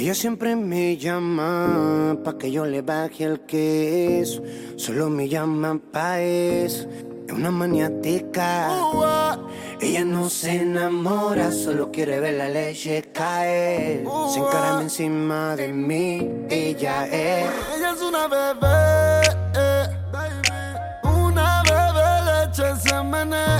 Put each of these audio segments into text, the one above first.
Ella siempre me llama pa' que yo le baje el queso. Solo me llama pa' eso. Es una maniática. Ella no se enamora, solo quiere ver la leche caer. Se encarama encima de mí, ella es. Ella es una bebé, eh. una bebé leche se menea. Eh.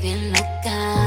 baby loca.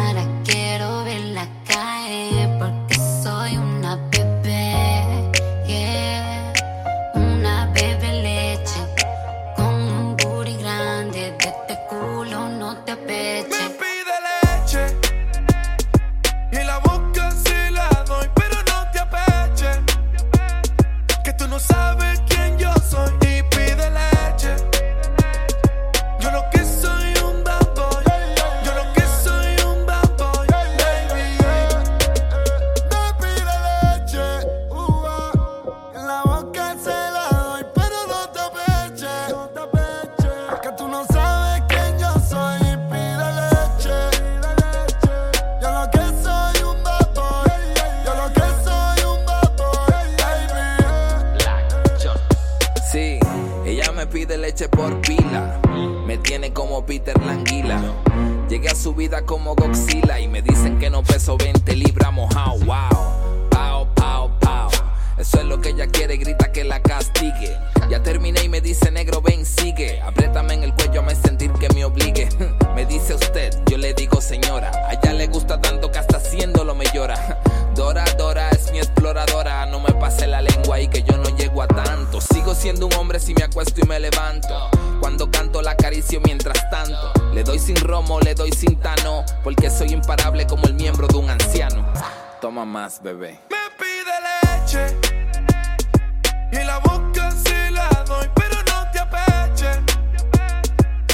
por pila. Me tiene como Peter Languila. Llegué a su vida como Godzilla y me dicen que no peso 20 libras mojao. Wow, pao, pao, pao. Eso es lo que ella quiere, grita que la castigue. Ya terminé y me dice negro, siendo un hombre si me acuesto y me levanto. Cuando canto la acaricio mientras tanto. Le doy sin romo, le doy sin tano. Porque soy imparable como el miembro de un anciano. Toma más, bebé. Me pide leche. Y la boca si la doy, pero no te apeche.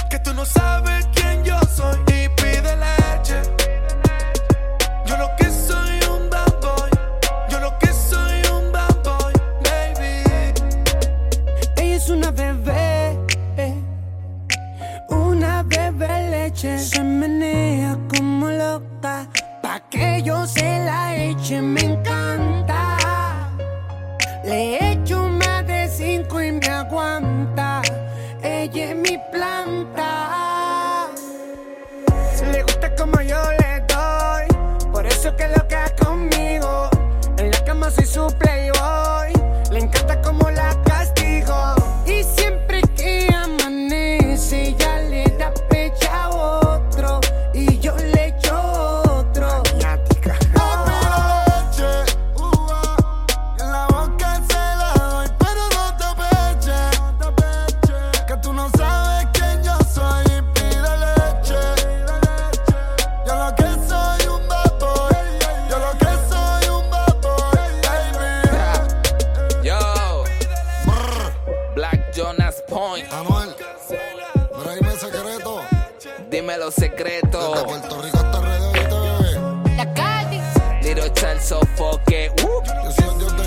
Que tú no sabes quién yo soy. noche se menea como loca, pa' que yo se la eche, me encanta. Dime el secreto. Dime los secretos. Desde Puerto Rico hasta alrededor. La calle. Little Charles Sofoque. Uh. Yo soy el dios de